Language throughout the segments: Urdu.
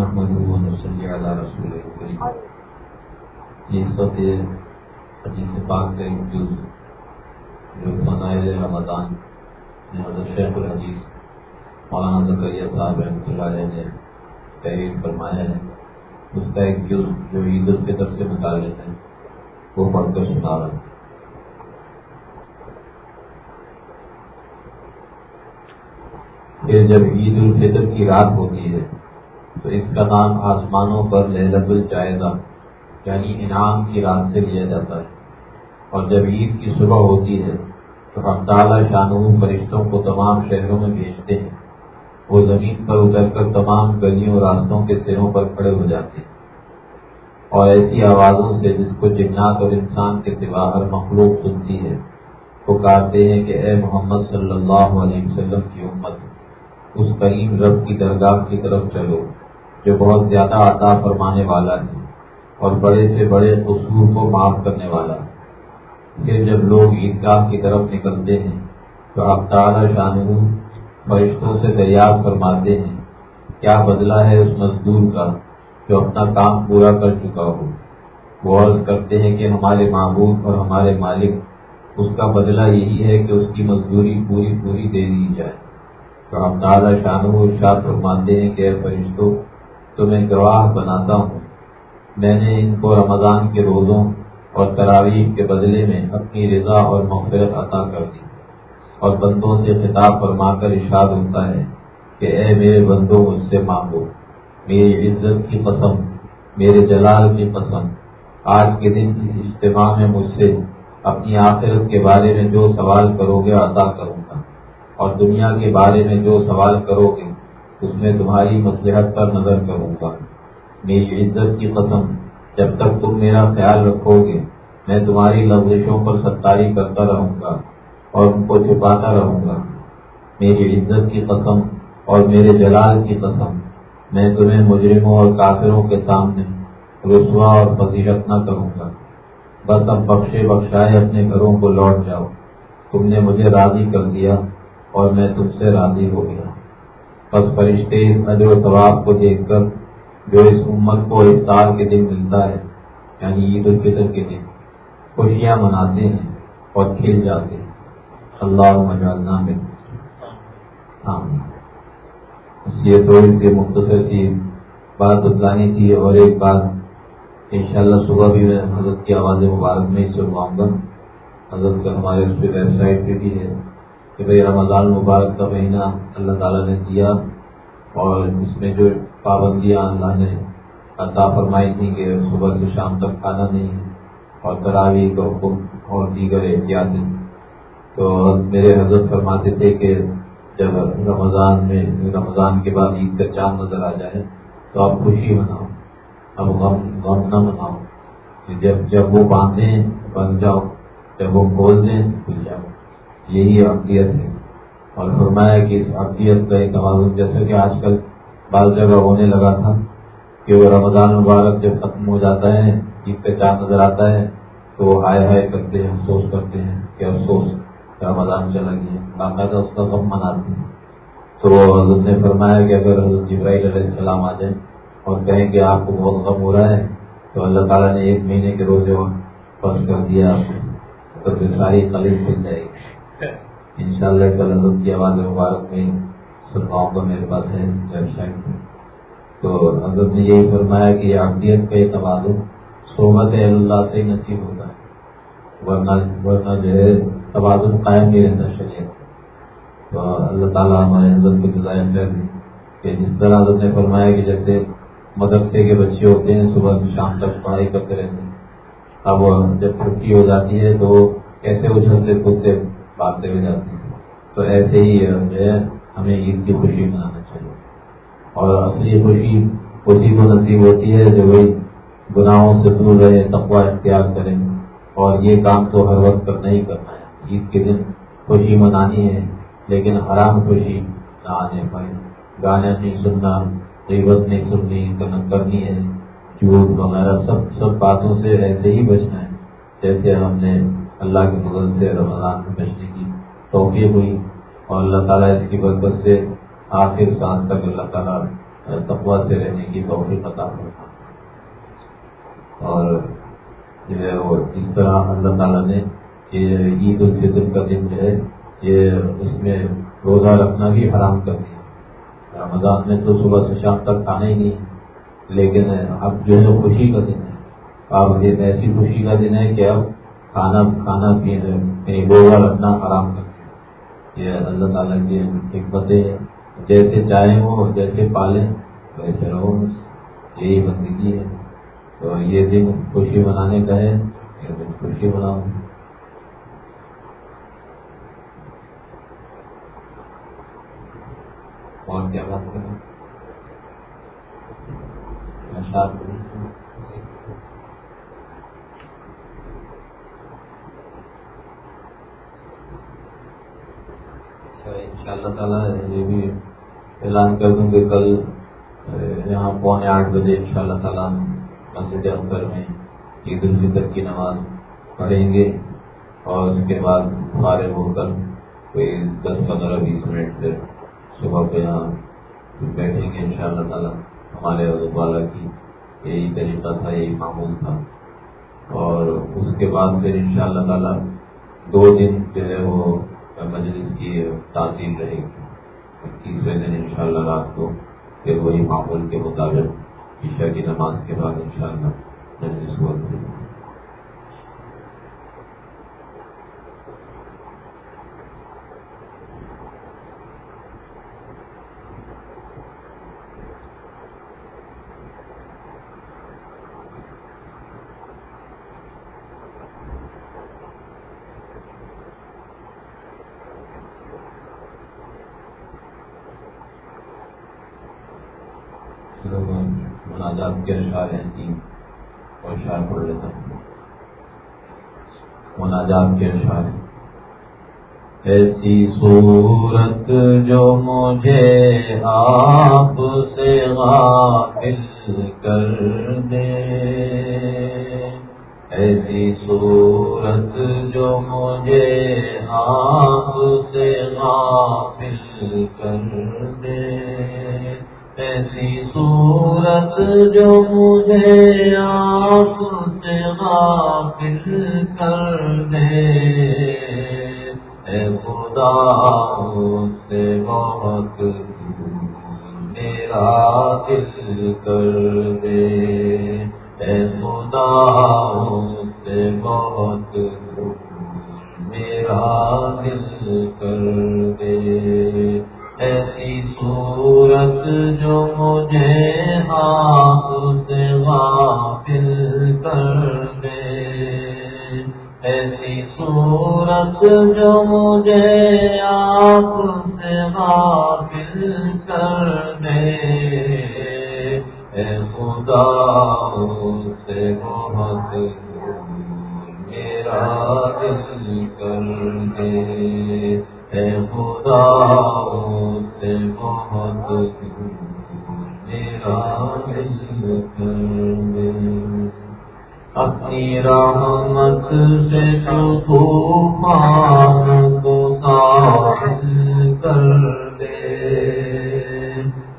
نحمده ونصلي على رسوله الكريم. یہ سب حدیث پاک کا ایک جز جو فضائل رمضان میں حضرت شیخ الحدیث مولانا زکریہ صاحب رحمۃ اللہ علیہ نے تحریر فرمایا ہے، اس کا ایک جز جو عید الفطر سے متعلق ہے، وہ پڑھ کر سنا رہا ہے پھر جب عید الفطر کی رات ہوتی ہے تو اس کا نام آسمانوں پر لہلت الجائزہ یعنی انعام کی رات سے لیا جاتا ہے۔ اور جب عید کی صبح ہوتی ہے، تو ہم تعالیٰ شانو فرشتوں کو تمام شہروں میں بھیجتے ہیں۔ وہ زمین پر اتر کر تمام گلیوں راستوں کے سروں پر کھڑے ہو جاتے ہیں۔ اور ایسی آوازوں سے جس کو جنات اور انسان کے سوا ہر مخلوق سنتی ہے وہ کہتے ہیں کہ اے محمد صلی اللہ علیہ وسلم کی امت، اس کریم رب کی درگاہ کی طرف چلو۔ جو بہت زیادہ عطا فرمانے والا ہے اور بڑے سے بڑے قصور کو معاف کرنے والا ہے۔ پھر جب لوگ عیدگاہ کی طرف نکلتے ہیں، تو آپ تعالی شاہ فرشتوں سے دریافت فرماتے ہیں، کیا بدلہ ہے اس مزدور کا جو اپنا کام پورا کر چکا ہو؟ وہ عرض کرتے ہیں کہ ہمارے معبود اور ہمارے مالک، اس کا بدلہ یہی ہے کہ اس کی مزدوری پوری پوری دے دی جائے۔ تو ہم تعالیٰ شانو شاہ فرماتے ہیں کہ فرشتوں تمہیں گواہ بناتا ہوں۔ میں نے ان کو رمضان کے روزوں اور تراویح کے بدلے میں اپنی رضا اور مغفرت عطا کر دی۔ اور بندوں سے خطاب فرما کر ارشاد ہوتا ہے کہ اے میرے بندوں مجھ سے مانگو۔ میری عزت کی قسم، میرے جلال کی قسم۔ آج کے دن اس اجتماع میں مجھ سے اپنی آخرت کے بارے میں جو سوال کرو گے عطا کروں گا۔ اور دنیا کے بارے میں جو سوال کرو گے اس میں تمہاری مصلحت پر نظر کروں گا۔ میری عزت کی قسم، جب تک تم میرا خیال رکھو گے، میں تمہاری لفظوں پر ستاری کرتا رہوں گا اور ان کو چھپاتا رہوں گا۔ میری عزت کی قسم اور میرے جلال کی قسم، میں تمہیں مجرموں اور کافروں کے سامنے رسوا اور فضیحت نہ کروں گا۔ بس اب بخشے بخشائے اپنے گھروں کو لوٹ جاؤ۔ تم نے مجھے راضی کر دیا اور میں تم سے راضی ہو گیا۔ بس فرشتے اجر و ثواب کو دیکھ کر جو اس امت کو افطار کے دن ملتا ہے یعنی عید الفطر کے دن، خوشیاں مناتے ہیں اور کھیل جاتے ہیں۔ اللہ مجالنا میں یہ تو ان کے مختصر کی بات بتلانی تھی اور ایک بات انشاءاللہ صبح بھی میں حضرت کی آواز مبارک میں سنواؤں گا حضرت کا ہمارے اس پہ ویب سائٹ پہ بھی ہے۔ کہ بھائی رمضان مبارک کا مہینہ اللہ تعالیٰ نے دیا اور اس میں جو پابندیاں اللہ نے عطا فرمائی تھی کہ صبح سے شام تک کھانا نہیں اور تراوی کا حکم اور دیگر احتیاط تو میرے حضرت فرماتے تھے کہ جب رمضان میں رمضان کے بعد عید کا چاند نظر آ جائے تو آپ خوشی مناؤ، اب غم غم نہ مناؤ۔ جب جب وہ باندھیں بن جاؤ، جب وہ کھول دیں کھل جاؤ۔ یہی عقیت ہے۔ اور فرمایا کہ اس عقیت کا ایک آواز جیسے کہ آج کل بعض جگہ ہونے لگا تھا کہ وہ رمضان مبارک جب ختم ہو جاتا ہے، عید کا چاند نظر آتا ہے، تو وہ ہائے ہائے کرتے ہیں، افسوس کرتے ہیں کہ افسوس رمضان چلا گیا۔ باقاعدہ اس کا غم مناتے ہیں۔ تو حضرت نے فرمایا کہ اگر حضرت جبرائیل علیہ السلام آ جائیں اور کہیں کہ آپ کو بہت غم ہو رہا ہے، تو اللہ تعالیٰ نے ایک مہینے کے روزے فرض کر دیا۔ تو پھر ساری قلیب کھل جائے گی۔ ان شاء اللہ کل حضرت کی آواز مبارک میں سنواؤں کا میرے پاس ہے ویب سائٹ تو حضرت نے یہی فرمایا کہ یہ کا یہ توازن صحبت اللہ سے نصیب ہوتا ہے۔ ورنہ ورنہ جو ہے توازن قائم نہیں رہتا شریعت تو اللہ تعالیٰ ہمارے حضرت کو ڈیزائن کر دیں کہ جس طرح حضرت نے فرمایا کہ جیسے مدرسے کے بچے ہوتے ہیں، صبح سے شام تک پڑھائی کرتے رہتے ہیں۔ اب جب چھٹی ہو جاتی ہے تو کیسے اچھلتے کودتے باتیں ہو جاتی ہیں۔ تو ایسے ہی جو ہے، ہمیں عید کی خوشی منانا چاہیے۔ اور اصلی خوشی اسی کو نصیب ہوتی ہے جو وہی گناہوں سے دور رہے تقوا اختیار کریں۔ اور یہ کام تو ہر وقت کرنا ہی کرنا ہے۔ عید کے دن خوشی منانی ہے، لیکن حرام خوشی نہ آنے پائے۔ گانے نہیں سننا، غیبت نہیں سننی کنک کرنی ہے۔ جھوٹ وغیرہ، سب سب باتوں سے ایسے ہی بچنا ہے، جیسے ہم نے اللہ کے مدد سے رمضان میں بچنے کی توفیق ہوئی اور اللہ تعالیٰ اس کی برکت سے آخر سانس تک اللہ تعالیٰ تقوا سے رہنے کی توفیق عطا کرنا اور جو ہے وہ اس طرح اللہ تعالیٰ نے یہ عید الفطر کا دن جو ہے یہ اس میں روزہ رکھنا بھی حرام کر دیا۔ رمضان میں تو صبح سے شام تک کھانا ہی نہیں، لیکن اب جو ہے خوشی کا دن ہے۔ اب یہ ایسی خوشی کا دن ہے کہ اب کھانا کھانا پینے روزہ رکھنا حرام کر یہ اللہ تعالیٰ کی حکمتیں جیسے چاہیں وہ، جیسے پالیں، ویسے رہو۔ یہی بندگی ہے۔ تو یہ دن خوشی منانے کا ہے، یہ دن خوشی مناؤں۔ اور کیا بات کریں ان شاء اللہ تعالیٰ یہ بھی اعلان کر دوں کہ کل یہاں پونے آٹھ بجے ان شاء اللہ تعالیٰ مسجد اکبر میں عید الفطر کی نماز پڑھیں گے۔ اور اس کے بعد فارغ ہو کر کوئی دس پندرہ بیس منٹ سے صبح پہ یہاں بیٹھیں گے ان شاء اللہ تعالیٰ۔ ہمارے حضرت والا کی یہی طریقہ تھا، یہی معمول تھا۔ اور اس کے بعد پھر ان شاء اللہ تعالیٰ دو دن جو ہے وہ مجلس کی تعطیل رہے گی۔ تیسرے دن ان شاء اللہ رات کو پھر وہی معمول کے مطابق عشاء کی نماز کے بعد ان شاء اللہ مجلس ہوا مناجات کے اشعار ہیں تین اور اشعار پڑھ لیتا ہوں۔ مناجات کے اشعار ایسی صورت جو مجھے آپ سے غافل کر دے۔ ایسی صورت جو مجھے آپ سے غافل کر دے۔ ایسی صورت جو مجھے آپ سے غافل کر دے۔ اے خدا اس سے بہت میرا دل کر دے۔ اے خدا اس سے بہت میرا دل کر دے۔ ایسی صورت جو مجھے ہاتھ سے غافل کر دے۔ ایسی صورت جو مجھے آپ سے غافل کر دے۔ اے خدا سے بہت میرا دل کر دے۔ اے خدا سے بہت میرا دل کر اپنی رحمت سے تو طوفان کو ساحل کر دے۔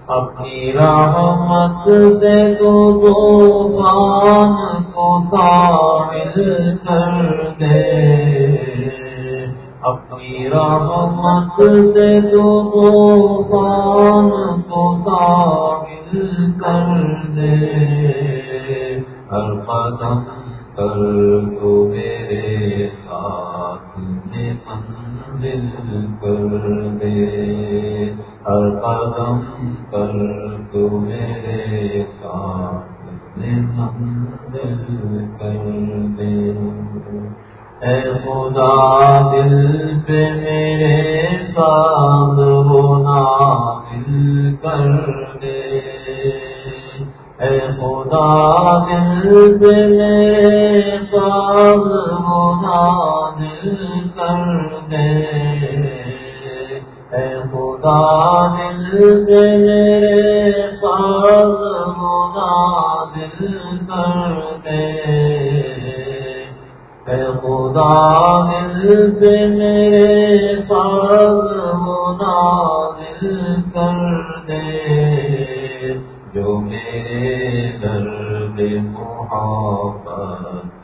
اپنی رحمت سے تو رحمت سے تو طوفان کو ساحل کر دے۔ ہر قدم کر تو میرے ساتھ میں منزل کر دے۔ ہر قدم کر تو میرے ساتھ میں منزل کر دے۔ اے خدا، دل پہ میرے ساتھ ہونا دل کر دے۔ اے خدا، دل پہ میرے ساتھ ہونا دل کر دے۔ اے خدا، دل پہ میرے سے میرے پاس ہونا دل کر دے۔ جو میرے درد محبت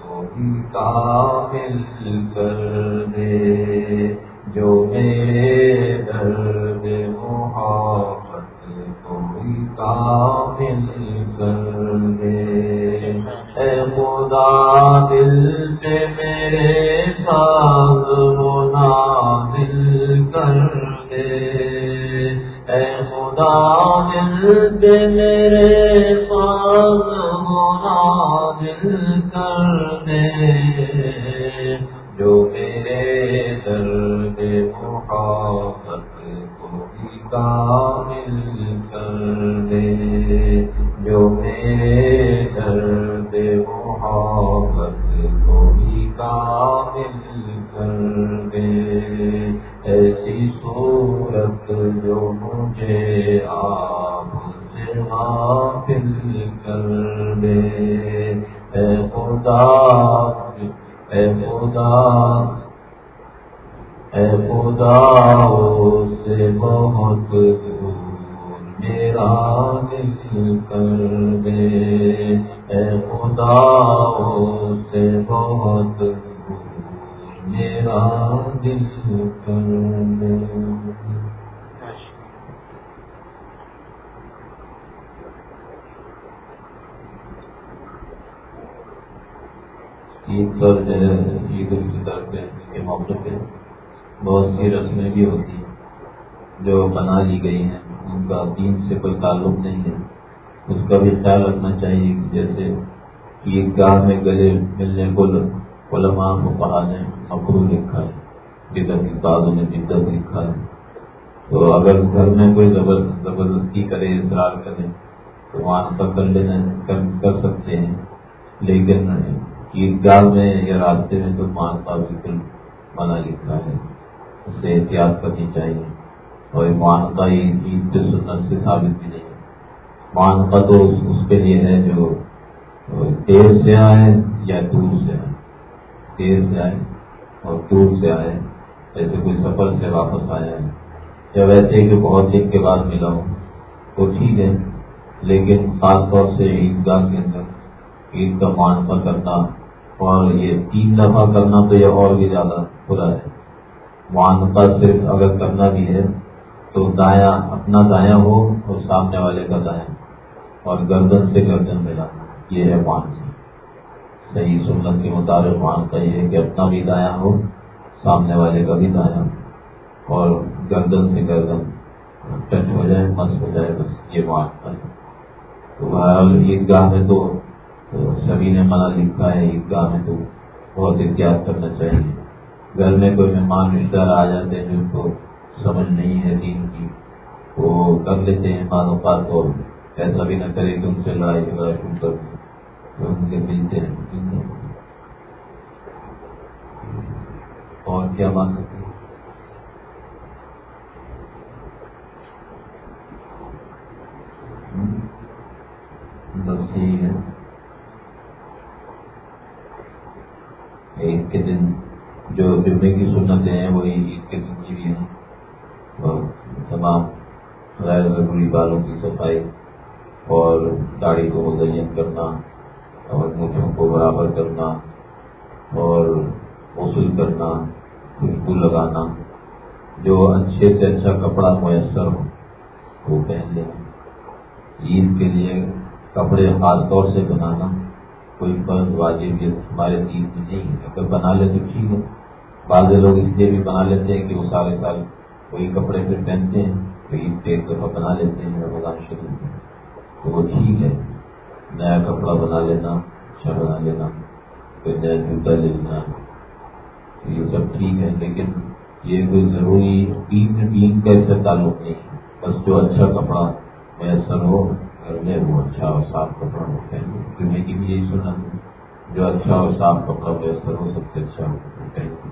کو ہی کامل کر دے۔ محبت کو بھی کامل کر دے، جو میرے درد محبت کو بھی کامل کر دے۔ ایسی صورت جو مجھے آپ سے غافل کر دے۔ اے خدا اے خدا اے خدا سے بہت میرا دل کر دے اے خدا سے بہت میرا دل کر دے عید پر جو ہے عید الفطر کے موقع پہ بہت سی رسمیں بھی ہوتی ہیں جو بنا لی گئی ہیں، ان کا دین سے کوئی تعلق نہیں ہے۔ اس کا بھی خیال رکھنا چاہیے جیسے عید گاہ میں گلے ملنے کو علماء کو پڑھا جائے مکرو لکھا ہے بدت کی تازوں نے بدت لکھا ہے۔ تو اگر گھر میں کوئی زبردستی کرے، اصرار کرے، تو وہاں پر کر لینا کر سکتے ہیں۔ لیکن عیدگاہ میں یا راستے میں تو مان کا بالکل منع لکھا ہے۔ اس سے احتیاط کرنی چاہیے اور مانتا عید کے سنت سے ثابت بھی نہیں مان کا تو اس کے لیے ہے جو دیر سے آئے یا دور سے آئے۔ دیر سے آئے اور دور سے آئے، جیسے کوئی سفر سے واپس آیا ہے۔ یا ویسے کہ بہت دن کے بعد ملا ہوں، تو ٹھیک ہے۔ لیکن خاص طور سے عیدگاہ کے اندر، عید کا مانتا کرنا اور یہ تین دفعہ کرنا تو یہ اور بھی زیادہ برا ہے۔ معانتا صرف اگر کرنا بھی ہے، تو دایاں، اپنا دایاں ہو اور سامنے والے کا دایاں۔ اور گردن سے گردن ملا۔ یہ ہے مانسی صحیح سنت کے مطابق مانتا یہ ہے کہ اپنا بھی دایاں ہو، سامنے والے کا بھی دایاں۔ اور گردن سے گردن ٹچ ہو جائے، مس ہو جائے، بس یہ مانتا ہے تو بہرحال عیدگاہ میں تو سبھی نے منع لکھا ہے، عیدگاہ میں تو بہت احتیاط کرنا چاہیے۔ گھر میں کوئی مہمان رشتہ دار آ جاتے ہیں جن کو سمجھ نہیں ہے دین کی۔ وہ کر لیتے ہیں معلومات اور ایسا بھی نہ کرے کہ ان سے لڑائی جھگڑا شروع کر دیں ان کے ملتے ہیں۔ اور کیا مان سکتے بس یہی ہے۔ عید کے دن جو جمعے کی سنتیں ہیں، وہی عید کے دن کی بھی ہیں۔ اور تمام غیر ضروری بالوں کی صفائی اور داڑھی کو مزین کرنا اور مٹھوں کو برابر کرنا اور غسل کرنا خوشبو لگانا، جو اچھے سے اچھا کپڑا میسر ہو، وہ پہن لینا۔ عید کے لیے کپڑے خاص طور سے بنانا، کوئی فرض واجب یہ ہمارے دین میں نہیں ہے۔ اگر بنا لے تو ٹھیک ہے۔ بعض لوگ اس لیے بھی بنا لیتے ہیں کہ وہ سارے سال وہی کپڑے پھر پہنتے ہیں تو عید پہ ایک دفعہ بنا لیتے ہیں، رمضان شروع میں۔ تو وہ ٹھیک ہے۔ نیا کپڑا بنا لینا اچھا بنا لینا، پھر نیا جوتا لے لینا۔ یہ سب ٹھیک ہے، لیکن یہ کوئی ضروری دین دین کا اس سے تعلق نہیں ہے۔ بس جو اچھا کپڑا میسر ہو، گھر میں وہ اچھا اور صاف کپڑا ہو۔ پہنو کیونکہ یہی سنا، جو اچھا اور صاف کپڑا میسر ہو، سب سے اچھا ہو پہنو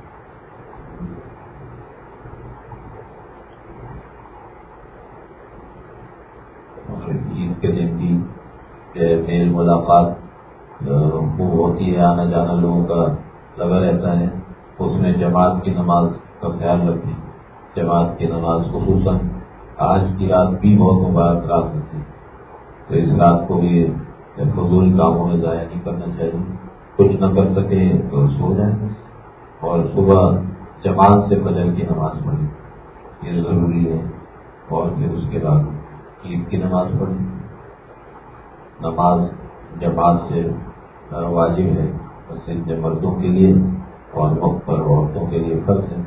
اور عید کے دن بھی میل ملاقات خوب ہوتی ہے، آنا جانا لوگوں کا لگا رہتا ہے۔ اس میں جماعت کی نماز کا خیال رکھیں۔ جماعت کی نماز، خصوصاً آج کی رات بھی بہت مبارک رات ہوتی تو اس رات کو بھی فضول کاموں میں ضائع نہیں کرنا چاہیے۔ کچھ نہ کر سکے تو سو جائیں۔ اور صبح جماعت سے بدل کی نماز پڑھی یہ ضروری ہے۔ اور پھر اس کے بعد عید کی نماز پڑھی نماز جماعت سے واجب ہے، مسجد مردوں کے لیے اور مختلف عورتوں کے لیے فرض ہے۔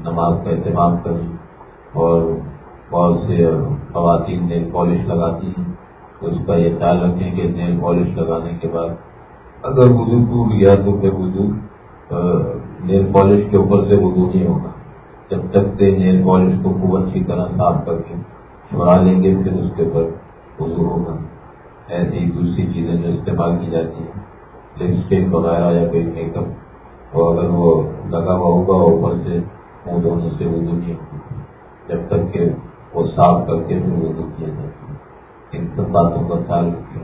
نماز کا اہتمام کریں اور بہت سے خواتین نیل پالش لگاتی ہیں۔ تو اس کا یہ خیال رکھیں کہ نیل پالش لگانے کے بعد اگر وضو ٹوٹ گیا تو پھر وضو نیل پالش کے اوپر سے وضو نہیں ہوگا۔ جب تک کہ نیل پالش کو خوب اچھی طرح صاف کر کے چھڑا لیں گے، پھر اس کے اوپر وضو ہوگا۔ ایسی دوسری چیزیں جو استعمال کی جاتی ہیں لپسٹک وغیرہ یا کوئی میک اپ اور اگر وہ لگا ہوا ہوگا اوپر سے، منہ دھونے سے وضو نہیں جب تک کہ وہ صاف کر کے پھر وضو کیا جاتا ہے۔ ان سب باتوں کا خیال رکھے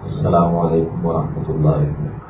السلام علیکم ورحمۃ اللہ